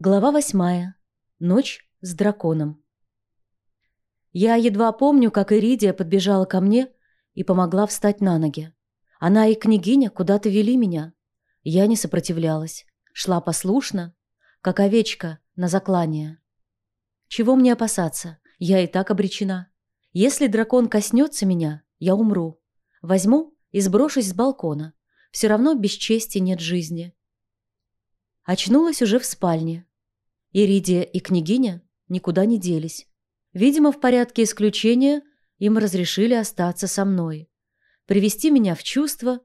Глава восьмая. Ночь с драконом. Я едва помню, как Иридия подбежала ко мне и помогла встать на ноги. Она и княгиня куда-то вели меня. Я не сопротивлялась, шла послушно, как овечка на заклание. Чего мне опасаться? Я и так обречена. Если дракон коснется меня, я умру. Возьму и сброшусь с балкона. Все равно без чести нет жизни. Очнулась уже в спальне. Иридия и княгиня никуда не делись. Видимо, в порядке исключения им разрешили остаться со мной, привести меня в чувство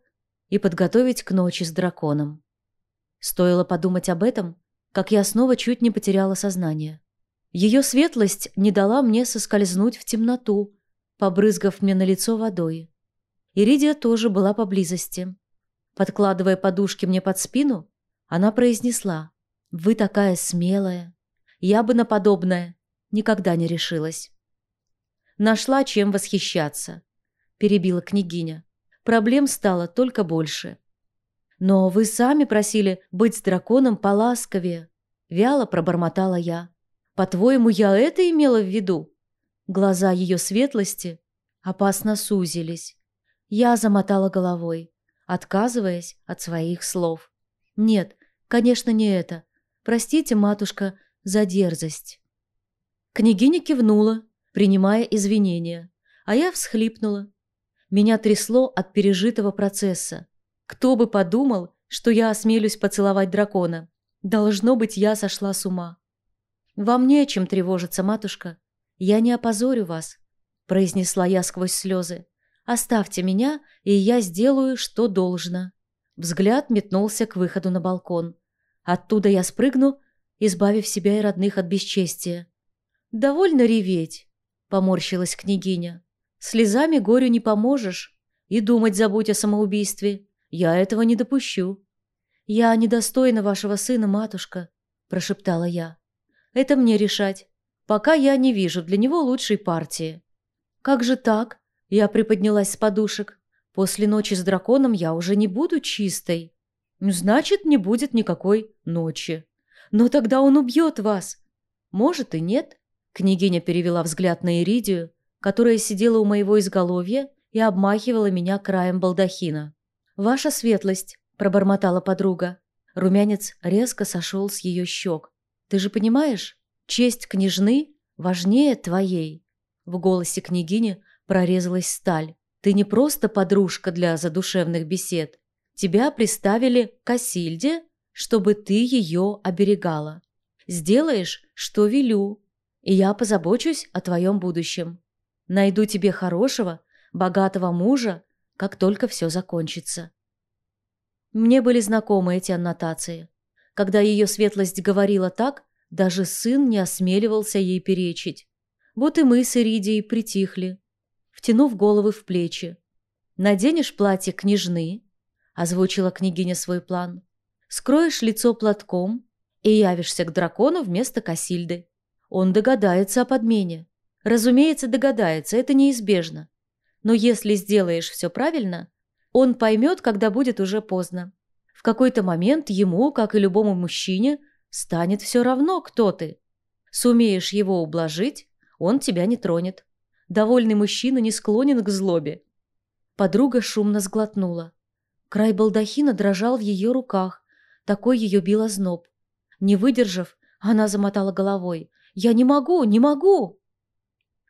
и подготовить к ночи с драконом. Стоило подумать об этом, как я снова чуть не потеряла сознание. Ее светлость не дала мне соскользнуть в темноту, побрызгав мне на лицо водой. Иридия тоже была поблизости. Подкладывая подушки мне под спину, она произнесла «Вы такая смелая. Я бы на подобное никогда не решилась». «Нашла, чем восхищаться», – перебила княгиня. «Проблем стало только больше». «Но вы сами просили быть с драконом поласковее», – вяло пробормотала я. «По-твоему, я это имела в виду?» Глаза ее светлости опасно сузились. Я замотала головой, отказываясь от своих слов. «Нет, конечно, не это. Простите, матушка, за дерзость». Княгиня кивнула, принимая извинения, а я всхлипнула. Меня трясло от пережитого процесса. Кто бы подумал, что я осмелюсь поцеловать дракона. Должно быть, я сошла с ума. «Вам не о чем тревожиться, матушка. Я не опозорю вас», – произнесла я сквозь слезы. «Оставьте меня, и я сделаю, что должно». Взгляд метнулся к выходу на балкон. Оттуда я спрыгну, избавив себя и родных от бесчестия. «Довольно реветь», — поморщилась княгиня. «Слезами горю не поможешь. И думать забудь о самоубийстве. Я этого не допущу». «Я недостойна вашего сына, матушка», — прошептала я. «Это мне решать. Пока я не вижу для него лучшей партии». «Как же так?» — я приподнялась с подушек. «После ночи с драконом я уже не буду чистой». Значит, не будет никакой ночи. Но тогда он убьет вас. Может и нет. Княгиня перевела взгляд на Иридию, которая сидела у моего изголовья и обмахивала меня краем балдахина. «Ваша светлость», – пробормотала подруга. Румянец резко сошел с ее щек. «Ты же понимаешь, честь княжны важнее твоей». В голосе княгини прорезалась сталь. «Ты не просто подружка для задушевных бесед. Тебя приставили к Асильде, чтобы ты ее оберегала. Сделаешь, что велю, и я позабочусь о твоем будущем. Найду тебе хорошего, богатого мужа, как только все закончится. Мне были знакомы эти аннотации. Когда ее светлость говорила так, даже сын не осмеливался ей перечить. Вот и мы с Иридией притихли, втянув головы в плечи. Наденешь платье княжны, – озвучила княгиня свой план. «Скроешь лицо платком и явишься к дракону вместо Касильды. Он догадается о подмене. Разумеется, догадается, это неизбежно. Но если сделаешь все правильно, он поймет, когда будет уже поздно. В какой-то момент ему, как и любому мужчине, станет все равно, кто ты. Сумеешь его ублажить, он тебя не тронет. Довольный мужчина не склонен к злобе. Подруга шумно сглотнула. Край балдахина дрожал в ее руках. Такой ее бил озноб. Не выдержав, она замотала головой. «Я не могу, не могу!»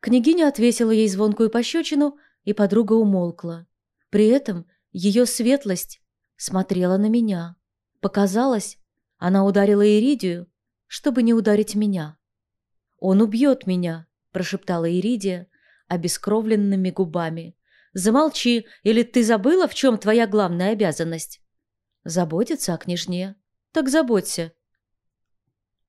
Княгиня отвесила ей звонкую пощечину, и подруга умолкла. При этом ее светлость смотрела на меня. Показалось, она ударила Иридию, чтобы не ударить меня. «Он убьет меня», – прошептала Иридия обескровленными губами. Замолчи, или ты забыла, в чем твоя главная обязанность? Заботиться о княжне. Так заботься.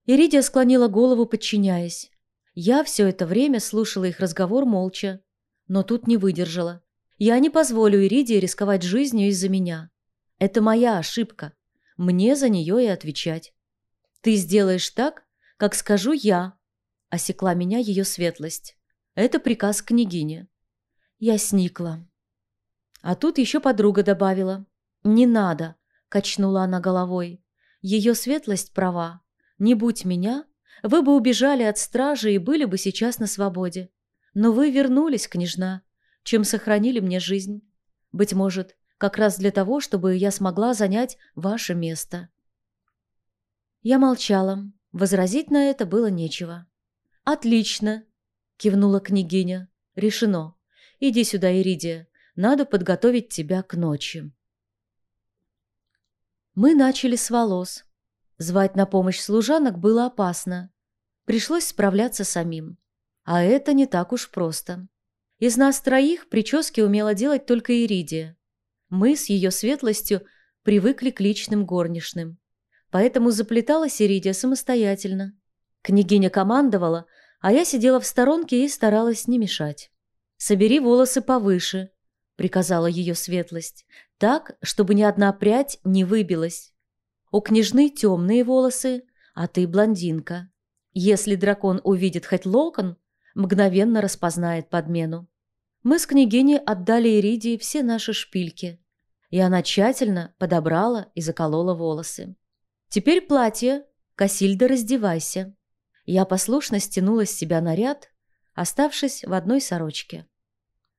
Иридия склонила голову, подчиняясь. Я все это время слушала их разговор молча, но тут не выдержала. Я не позволю Иридии рисковать жизнью из-за меня. Это моя ошибка. Мне за нее и отвечать. Ты сделаешь так, как скажу я, осекла меня ее светлость. Это приказ княгини. Я сникла. А тут еще подруга добавила. «Не надо», – качнула она головой. «Ее светлость права. Не будь меня, вы бы убежали от стражи и были бы сейчас на свободе. Но вы вернулись, княжна, чем сохранили мне жизнь. Быть может, как раз для того, чтобы я смогла занять ваше место». Я молчала. Возразить на это было нечего. «Отлично!» – кивнула княгиня. «Решено. Иди сюда, Иридия. Надо подготовить тебя к ночи». Мы начали с волос. Звать на помощь служанок было опасно. Пришлось справляться самим. А это не так уж просто. Из нас троих прически умела делать только Иридия. Мы с ее светлостью привыкли к личным горничным. Поэтому заплеталась Иридия самостоятельно. Княгиня командовала, а я сидела в сторонке и старалась не мешать. «Собери волосы повыше», — приказала ее светлость, «так, чтобы ни одна прядь не выбилась. У княжны темные волосы, а ты блондинка. Если дракон увидит хоть локон, мгновенно распознает подмену. Мы с княгиней отдали Иридии все наши шпильки, и она тщательно подобрала и заколола волосы. «Теперь платье. Касильда, раздевайся». Я послушно стянула с себя наряд, оставшись в одной сорочке.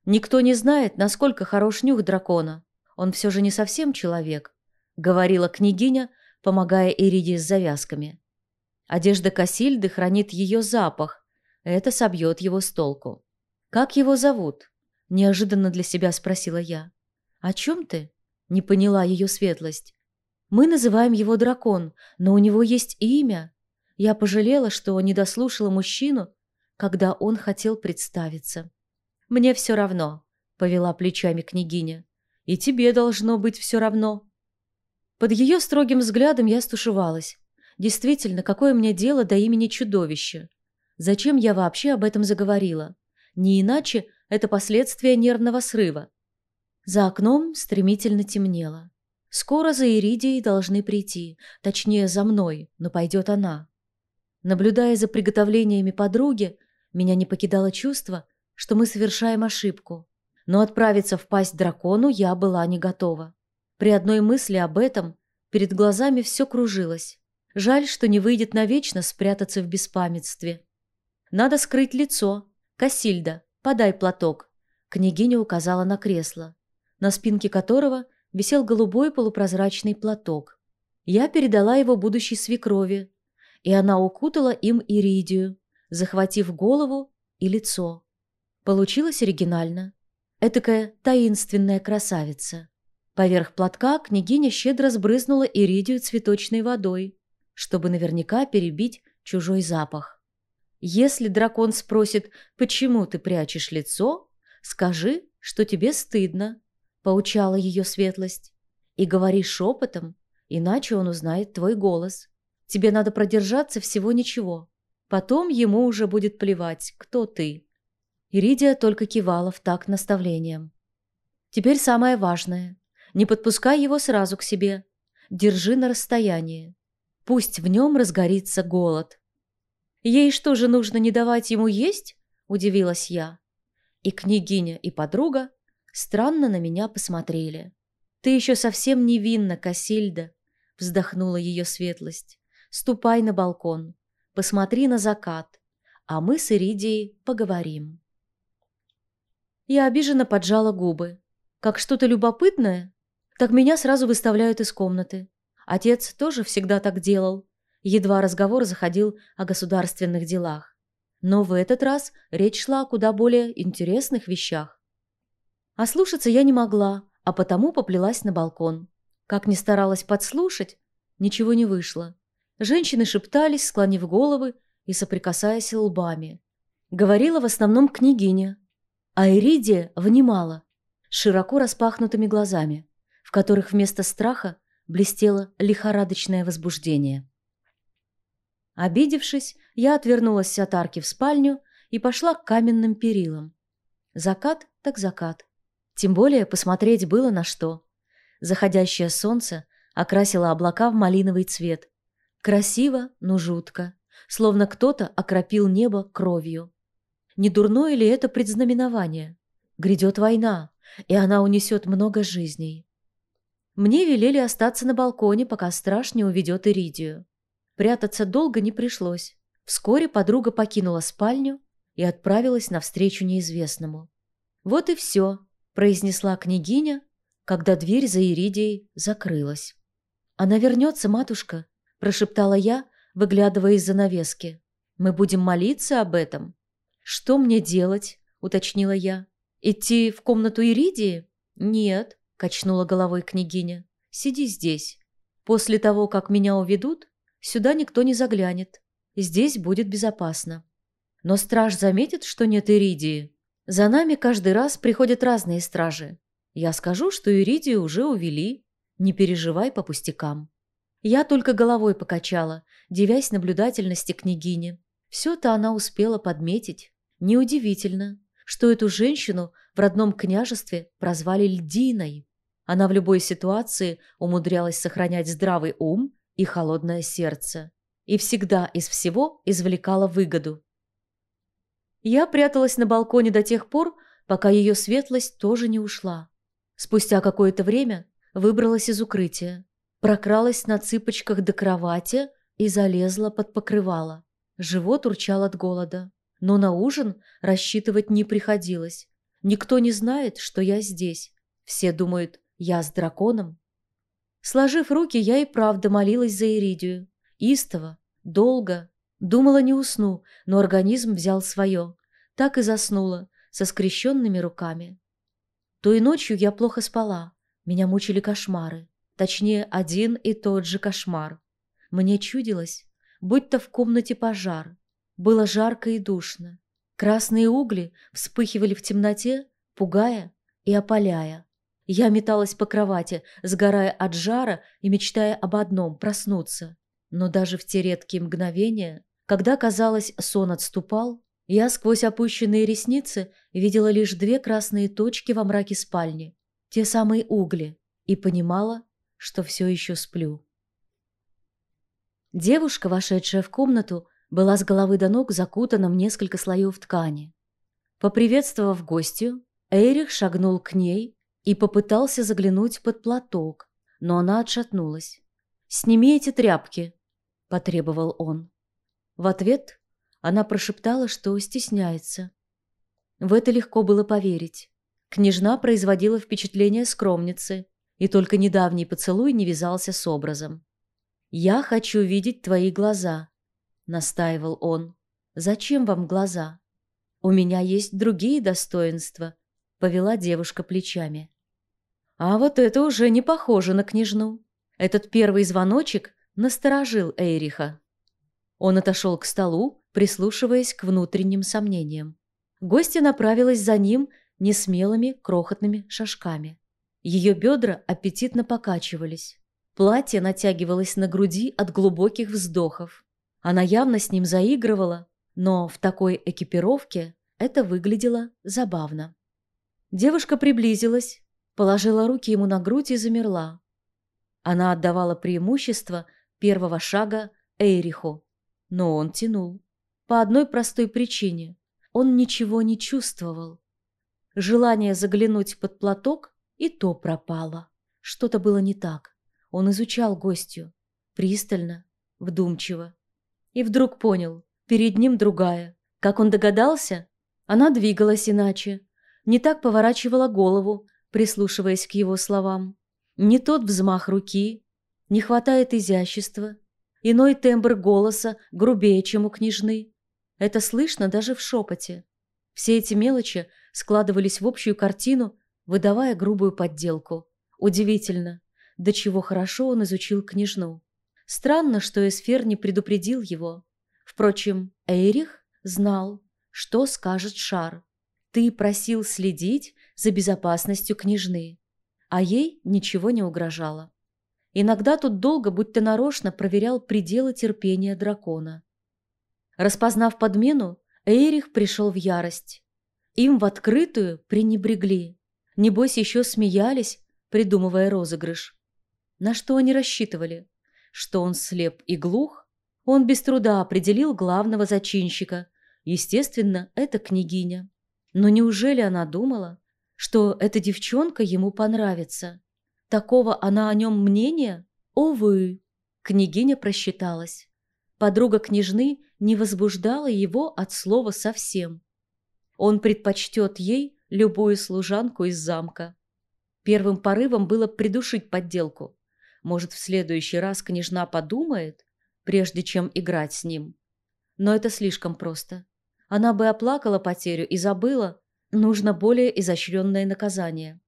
Никто не знает, насколько хорош нюх дракона. Он все же не совсем человек, говорила княгиня, помогая Иридии с завязками. Одежда Касильды хранит ее запах. Это собьет его с толку. «Как его зовут?» – неожиданно для себя спросила я. «О чем ты?» – не поняла ее светлость. «Мы называем его дракон, но у него есть имя». Я пожалела, что не дослушала мужчину, когда он хотел представиться. «Мне все равно», – повела плечами княгиня. «И тебе должно быть все равно», под ее строгим взглядом я стушевалась. Действительно, какое мне дело до имени чудовища? Зачем я вообще об этом заговорила? Не иначе это последствия нервного срыва. За окном стремительно темнело. Скоро за Иридией должны прийти, точнее, за мной, но пойдет она. Наблюдая за приготовлениями подруги, меня не покидало чувство, что мы совершаем ошибку. Но отправиться в пасть дракону я была не готова. При одной мысли об этом перед глазами все кружилось. Жаль, что не выйдет навечно спрятаться в беспамятстве. Надо скрыть лицо. Касильда, подай платок. Княгиня указала на кресло, на спинке которого висел голубой полупрозрачный платок. Я передала его будущей свекрови, и она укутала им Иридию, захватив голову и лицо. Получилось оригинально. Этакая таинственная красавица. Поверх платка княгиня щедро сбрызнула иридию цветочной водой, чтобы наверняка перебить чужой запах. «Если дракон спросит, почему ты прячешь лицо, скажи, что тебе стыдно», — поучала ее светлость. «И говори шепотом, иначе он узнает твой голос. Тебе надо продержаться всего ничего. Потом ему уже будет плевать, кто ты». Иридия только кивала в такт наставлением. «Теперь самое важное. Не подпускай его сразу к себе. Держи на расстоянии. Пусть в нем разгорится голод. Ей что же нужно не давать ему есть? Удивилась я. И княгиня, и подруга странно на меня посмотрели. Ты еще совсем невинна, Касильда, вздохнула ее светлость. Ступай на балкон, посмотри на закат, а мы с Иридией поговорим. Я обиженно поджала губы. Как что-то любопытное? Так меня сразу выставляют из комнаты. Отец тоже всегда так делал. Едва разговор заходил о государственных делах. Но в этот раз речь шла о куда более интересных вещах. А слушаться я не могла, а потому поплелась на балкон. Как ни старалась подслушать, ничего не вышло. Женщины шептались, склонив головы и соприкасаясь лбами. Говорила в основном княгиня. А Иридия внимала, широко распахнутыми глазами в которых вместо страха блестело лихорадочное возбуждение. Обидевшись, я отвернулась от арки в спальню и пошла к каменным перилам. Закат так закат. Тем более посмотреть было на что. Заходящее солнце окрасило облака в малиновый цвет. Красиво, но жутко. Словно кто-то окропил небо кровью. Не дурное ли это предзнаменование? Грядет война, и она унесет много жизней. Мне велели остаться на балконе, пока страж не уведет Иридию. Прятаться долго не пришлось. Вскоре подруга покинула спальню и отправилась навстречу неизвестному. «Вот и все», – произнесла княгиня, когда дверь за Иридией закрылась. «Она вернется, матушка», – прошептала я, выглядывая из занавески. «Мы будем молиться об этом». «Что мне делать?» – уточнила я. «Идти в комнату Иридии?» «Нет», – качнула головой княгиня. «Сиди здесь. После того, как меня уведут, сюда никто не заглянет. Здесь будет безопасно. Но страж заметит, что нет Иридии. За нами каждый раз приходят разные стражи. Я скажу, что Иридию уже увели. Не переживай по пустякам. Я только головой покачала, девясь наблюдательности княгини. Все-то она успела подметить. Неудивительно, что эту женщину в родном княжестве прозвали Льдиной. Она в любой ситуации умудрялась сохранять здравый ум и холодное сердце и всегда из всего извлекала выгоду. Я пряталась на балконе до тех пор, пока ее светлость тоже не ушла. Спустя какое-то время выбралась из укрытия, прокралась на цыпочках до кровати и залезла под покрывало. Живот урчал от голода, но на ужин рассчитывать не приходилось. Никто не знает, что я здесь. Все думают, я с драконом. Сложив руки, я и правда молилась за Иридию. Истово, долго. Думала, не усну, но организм взял свое. Так и заснула, со скрещенными руками. Той ночью я плохо спала. Меня мучили кошмары. Точнее, один и тот же кошмар. Мне чудилось, будто в комнате пожар. Было жарко и душно. Красные угли вспыхивали в темноте, пугая и опаляя. Я металась по кровати, сгорая от жара и мечтая об одном – проснуться. Но даже в те редкие мгновения, когда, казалось, сон отступал, я сквозь опущенные ресницы видела лишь две красные точки во мраке спальни, те самые угли, и понимала, что все еще сплю. Девушка, вошедшая в комнату, была с головы до ног закутана в несколько слоев ткани. Поприветствовав гостью, Эйрих шагнул к ней и попытался заглянуть под платок, но она отшатнулась. «Сними эти тряпки», – потребовал он. В ответ она прошептала, что стесняется. В это легко было поверить. Княжна производила впечатление скромницы, и только недавний поцелуй не вязался с образом. «Я хочу видеть твои глаза», – настаивал он. «Зачем вам глаза? У меня есть другие достоинства», – повела девушка плечами. А вот это уже не похоже на княжну. Этот первый звоночек насторожил Эйриха. Он отошел к столу, прислушиваясь к внутренним сомнениям. Гостья направилась за ним несмелыми крохотными шажками. Ее бедра аппетитно покачивались. Платье натягивалось на груди от глубоких вздохов. Она явно с ним заигрывала, но в такой экипировке это выглядело забавно. Девушка приблизилась, положила руки ему на грудь и замерла. Она отдавала преимущество первого шага Эйриху, но он тянул. По одной простой причине. Он ничего не чувствовал. Желание заглянуть под платок и то пропало. Что-то было не так. Он изучал гостью. Пристально, вдумчиво. И вдруг понял, перед ним другая. Как он догадался, она двигалась иначе. Не так поворачивала голову, прислушиваясь к его словам. Не тот взмах руки, не хватает изящества, иной тембр голоса грубее, чем у княжны. Это слышно даже в шепоте. Все эти мелочи складывались в общую картину, выдавая грубую подделку. Удивительно, до чего хорошо он изучил княжну. Странно, что Эсфер не предупредил его. Впрочем, Эйрих знал, что скажет Шар. Ты просил следить за безопасностью княжны а ей ничего не угрожало. Иногда тут долго, будто нарочно, проверял пределы терпения дракона. Распознав подмену, Эйрих пришел в ярость. Им в открытую пренебрегли. Небось, еще смеялись, придумывая розыгрыш. На что они рассчитывали? Что он слеп и глух? Он без труда определил главного зачинщика. Естественно, это княгиня. Но неужели она думала, что эта девчонка ему понравится. Такого она о нем мнения? Увы. Княгиня просчиталась. Подруга княжны не возбуждала его от слова совсем. Он предпочтет ей любую служанку из замка. Первым порывом было придушить подделку. Может, в следующий раз княжна подумает, прежде чем играть с ним. Но это слишком просто. Она бы оплакала потерю и забыла, нужно более изощренное наказание.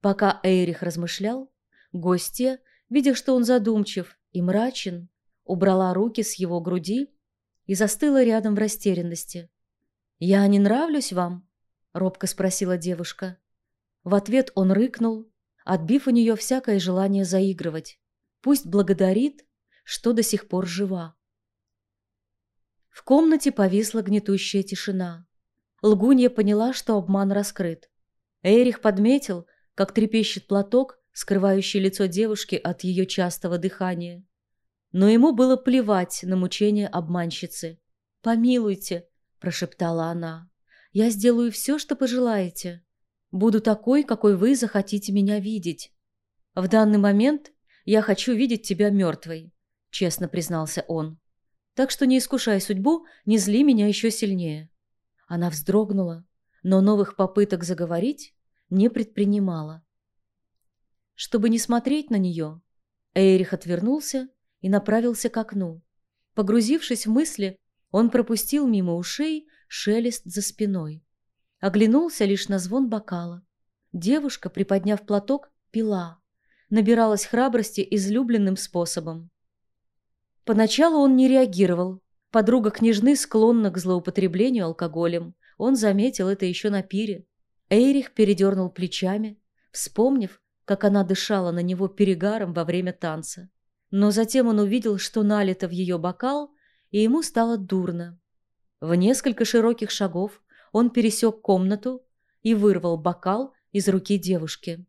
Пока Эйрих размышлял, гостья, видя, что он задумчив и мрачен, убрала руки с его груди и застыла рядом в растерянности. «Я не нравлюсь вам?» — робко спросила девушка. В ответ он рыкнул, отбив у нее всякое желание заигрывать. Пусть благодарит, что до сих пор жива. В комнате повисла гнетущая тишина. Лгунья поняла, что обман раскрыт. Эрих подметил, как трепещет платок, скрывающий лицо девушки от ее частого дыхания. Но ему было плевать на мучения обманщицы. «Помилуйте», – прошептала она, – «я сделаю все, что пожелаете. Буду такой, какой вы захотите меня видеть. В данный момент я хочу видеть тебя мертвой», – честно признался он. Так что не искушай судьбу, не зли меня еще сильнее. Она вздрогнула, но новых попыток заговорить не предпринимала. Чтобы не смотреть на нее, Эйрих отвернулся и направился к окну. Погрузившись в мысли, он пропустил мимо ушей шелест за спиной. Оглянулся лишь на звон бокала. Девушка, приподняв платок, пила. Набиралась храбрости излюбленным способом. Поначалу он не реагировал. Подруга княжны склонна к злоупотреблению алкоголем. Он заметил это еще на пире. Эйрих передернул плечами, вспомнив, как она дышала на него перегаром во время танца. Но затем он увидел, что налито в ее бокал, и ему стало дурно. В несколько широких шагов он пересек комнату и вырвал бокал из руки девушки.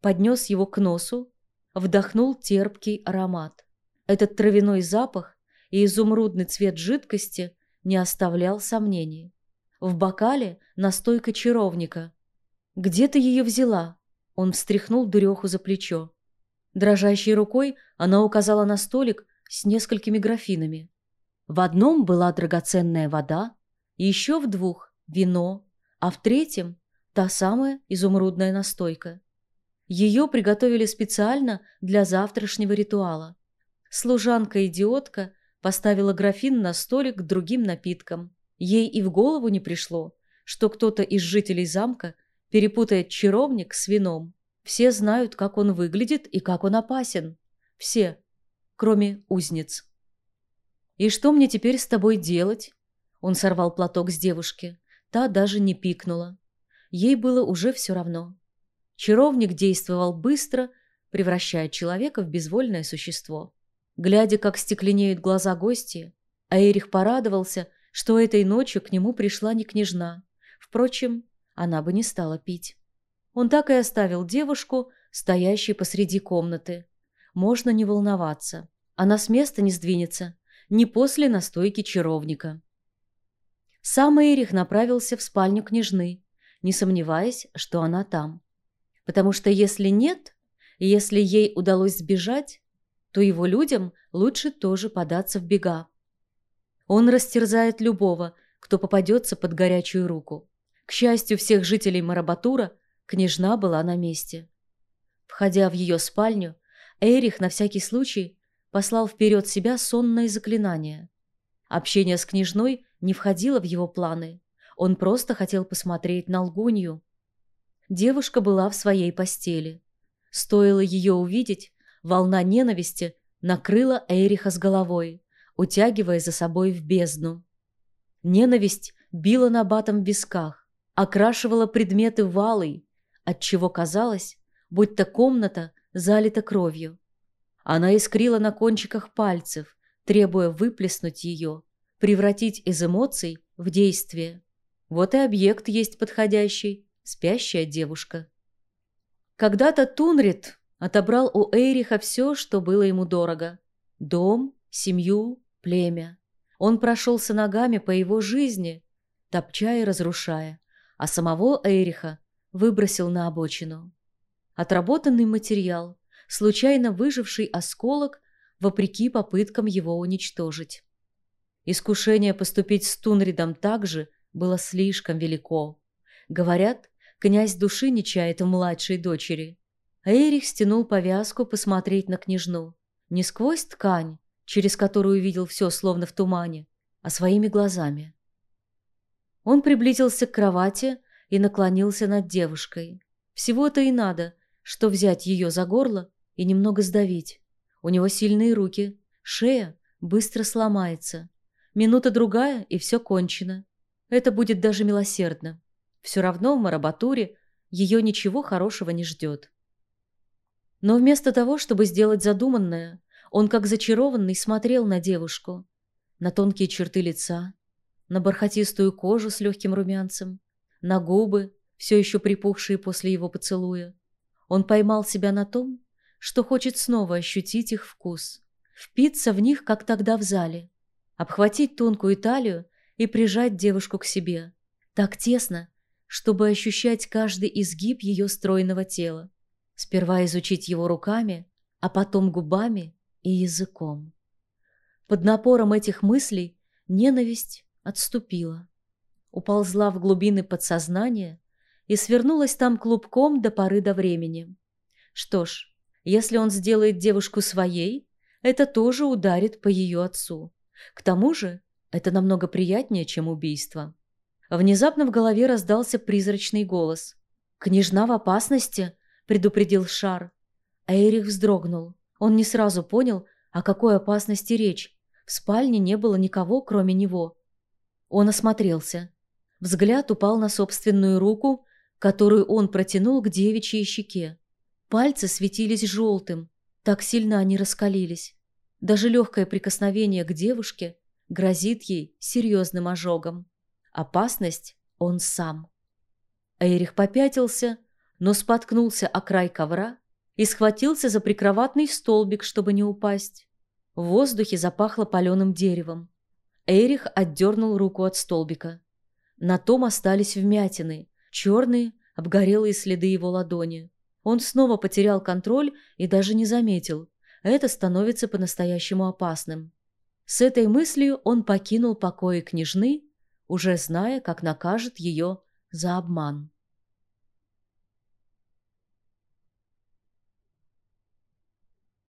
Поднес его к носу, вдохнул терпкий аромат. Этот травяной запах и изумрудный цвет жидкости не оставлял сомнений. В бокале настойка чаровника. «Где ты ее взяла?» Он встряхнул дуреху за плечо. Дрожащей рукой она указала на столик с несколькими графинами. В одном была драгоценная вода, еще в двух – вино, а в третьем – та самая изумрудная настойка. Ее приготовили специально для завтрашнего ритуала. Служанка-идиотка поставила графин на столик к другим напиткам. Ей и в голову не пришло, что кто-то из жителей замка перепутает чаровник с вином. Все знают, как он выглядит и как он опасен. Все, кроме узниц. «И что мне теперь с тобой делать?» Он сорвал платок с девушки. Та даже не пикнула. Ей было уже все равно. Чаровник действовал быстро, превращая человека в безвольное существо. Глядя, как стекленеют глаза гости, а Эрих порадовался, что этой ночью к нему пришла не княжна. Впрочем, она бы не стала пить. Он так и оставил девушку, стоящей посреди комнаты. Можно не волноваться. Она с места не сдвинется, не после настойки чаровника. Сам Эрих направился в спальню княжны, не сомневаясь, что она там. Потому что если нет, если ей удалось сбежать, то его людям лучше тоже податься в бега. Он растерзает любого, кто попадется под горячую руку. К счастью всех жителей Марабатура, княжна была на месте. Входя в ее спальню, Эрих на всякий случай послал вперед себя сонное заклинание. Общение с княжной не входило в его планы. Он просто хотел посмотреть на лгунью. Девушка была в своей постели. Стоило ее увидеть, Волна ненависти накрыла Эриха с головой, утягивая за собой в бездну. Ненависть била на батом в висках, окрашивала предметы валой, отчего казалось, будто комната залита кровью. Она искрила на кончиках пальцев, требуя выплеснуть ее, превратить из эмоций в действие. Вот и объект есть подходящий – спящая девушка. Когда-то Тунрит Отобрал у Эйриха все, что было ему дорого. Дом, семью, племя. Он прошелся ногами по его жизни, топча и разрушая, а самого Эйриха выбросил на обочину. Отработанный материал, случайно выживший осколок вопреки попыткам его уничтожить. Искушение поступить с Тунридом также было слишком велико. Говорят, князь души не чает в младшей дочери. Эрих стянул повязку посмотреть на княжну. Не сквозь ткань, через которую видел все словно в тумане, а своими глазами. Он приблизился к кровати и наклонился над девушкой. Всего-то и надо, что взять ее за горло и немного сдавить. У него сильные руки, шея быстро сломается. Минута-другая, и все кончено. Это будет даже милосердно. Все равно в Марабатуре ее ничего хорошего не ждет. Но вместо того, чтобы сделать задуманное, он как зачарованный смотрел на девушку, на тонкие черты лица, на бархатистую кожу с легким румянцем, на губы, все еще припухшие после его поцелуя. Он поймал себя на том, что хочет снова ощутить их вкус, впиться в них, как тогда в зале, обхватить тонкую талию и прижать девушку к себе, так тесно, чтобы ощущать каждый изгиб ее стройного тела. Сперва изучить его руками, а потом губами и языком. Под напором этих мыслей ненависть отступила, уползла в глубины подсознания и свернулась там клубком до поры до времени. Что ж, если он сделает девушку своей, это тоже ударит по ее отцу. К тому же это намного приятнее, чем убийство. Внезапно в голове раздался призрачный голос. «Княжна в опасности?» – предупредил Шар. А Эрих вздрогнул. Он не сразу понял, о какой опасности речь. В спальне не было никого, кроме него. Он осмотрелся. Взгляд упал на собственную руку, которую он протянул к девичьей щеке. Пальцы светились желтым, так сильно они раскалились. Даже легкое прикосновение к девушке грозит ей серьезным ожогом. Опасность он сам. Эрих попятился, но споткнулся о край ковра и схватился за прикроватный столбик, чтобы не упасть. В воздухе запахло паленым деревом. Эрих отдернул руку от столбика. На том остались вмятины, черные, обгорелые следы его ладони. Он снова потерял контроль и даже не заметил. Это становится по-настоящему опасным. С этой мыслью он покинул покои княжны, уже зная, как накажет ее за обман.